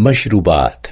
مشروبات.